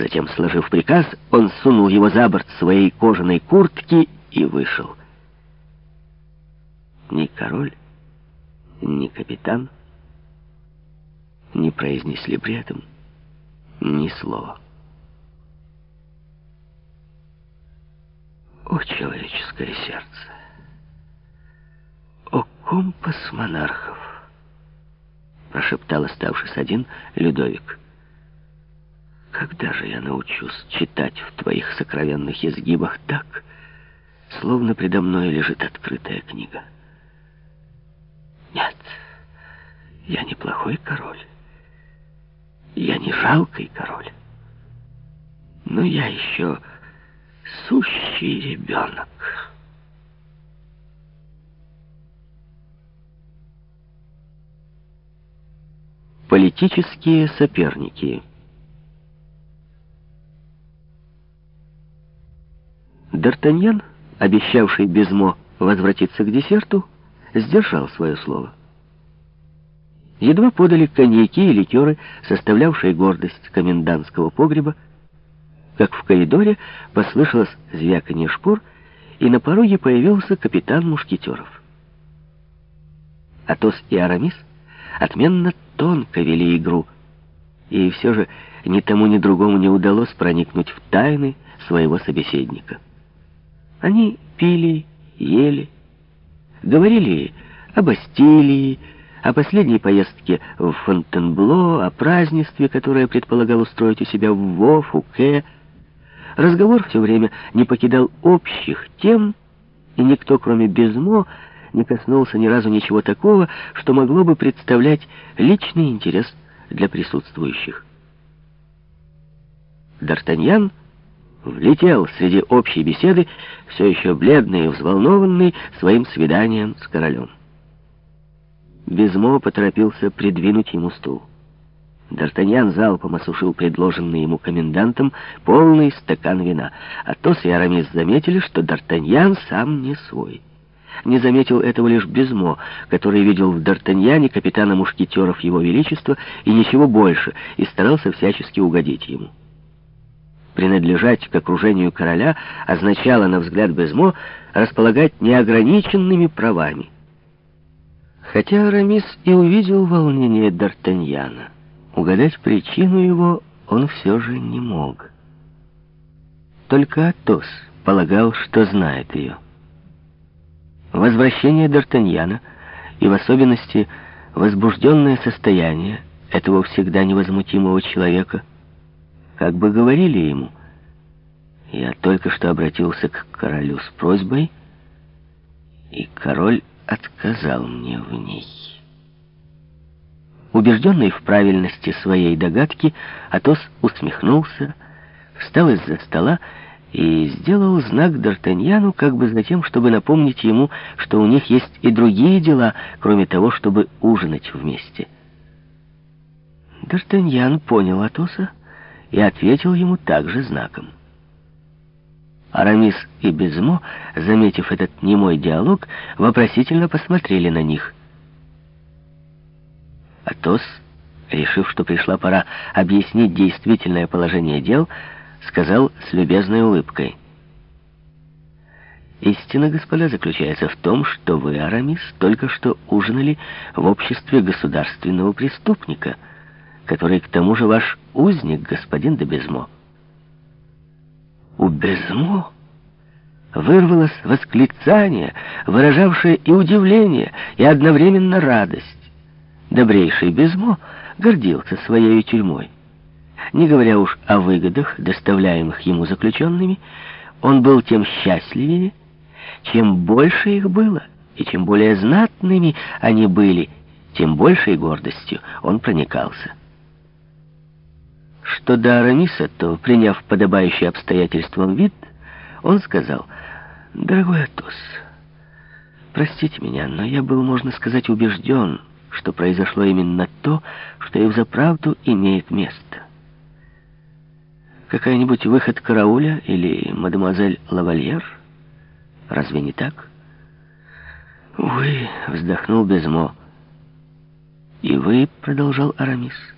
Затем, сложив приказ, он сунул его за борт своей кожаной куртки и вышел. Ни король, ни капитан не произнесли при этом ни слова. О, человеческое сердце! О, компас монархов! Прошептал, оставшись один, Людовик. Когда же я научусь читать в твоих сокровенных изгибах так, словно предо мной лежит открытая книга? Нет, я не плохой король. Я не жалкий король. Но я еще сущий ребенок. Политические соперники Д'Артаньян, обещавший Безмо возвратиться к десерту, сдержал свое слово. Едва подали коньяки и ликеры, составлявшие гордость комендантского погреба, как в коридоре послышалось звяканье шпор, и на пороге появился капитан Мушкетеров. Атос и Арамис отменно тонко вели игру, и все же ни тому, ни другому не удалось проникнуть в тайны своего собеседника. Они пили, ели, говорили о Бастилии, о последней поездке в Фонтенбло, о празднестве, которое предполагал устроить у себя в Во, Фуке. Разговор все время не покидал общих тем, и никто, кроме Безмо, не коснулся ни разу ничего такого, что могло бы представлять личный интерес для присутствующих. Д'Артаньян влетел среди общей беседы, все еще бледный и взволнованный своим свиданием с королем. Безмо поторопился придвинуть ему стул. Д'Артаньян залпом осушил предложенный ему комендантом полный стакан вина. Атос и Арамис заметили, что Д'Артаньян сам не свой. Не заметил этого лишь Безмо, который видел в Д'Артаньяне капитана мушкетеров его величества и ничего больше, и старался всячески угодить ему. Принадлежать к окружению короля означало, на взгляд Безмо, располагать неограниченными правами. Хотя Арамис и увидел волнение Д'Артаньяна, угадать причину его он все же не мог. Только Атос полагал, что знает ее. Возвращение Д'Артаньяна и в особенности возбужденное состояние этого всегда невозмутимого человека как бы говорили ему, я только что обратился к королю с просьбой, и король отказал мне в ней. Убежденный в правильности своей догадки, Атос усмехнулся, встал из-за стола и сделал знак Д'Артаньяну, как бы за тем, чтобы напомнить ему, что у них есть и другие дела, кроме того, чтобы ужинать вместе. Д'Артаньян понял Атоса, и ответил ему также знаком. Арамис и Безмо, заметив этот немой диалог, вопросительно посмотрели на них. Атос, решив, что пришла пора объяснить действительное положение дел, сказал с любезной улыбкой. «Истина, господа, заключается в том, что вы, Арамис, только что ужинали в обществе государственного преступника — который к тому же ваш узник, господин де Безмо. У Безмо вырвалось восклицание, выражавшее и удивление, и одновременно радость. Добрейший Безмо гордился своей тюрьмой. Не говоря уж о выгодах, доставляемых ему заключенными, он был тем счастливее, чем больше их было, и чем более знатными они были, тем большей гордостью он проникался. Что до Арамиса, то, приняв подобающий обстоятельствам вид, он сказал, «Дорогой Атос, простите меня, но я был, можно сказать, убежден, что произошло именно то, что и взаправду имеет место. Какая-нибудь выход карауля или мадемуазель Лавальер? Разве не так?» «Увы», — вздохнул Безмо. «И вы», — продолжал Арамис, —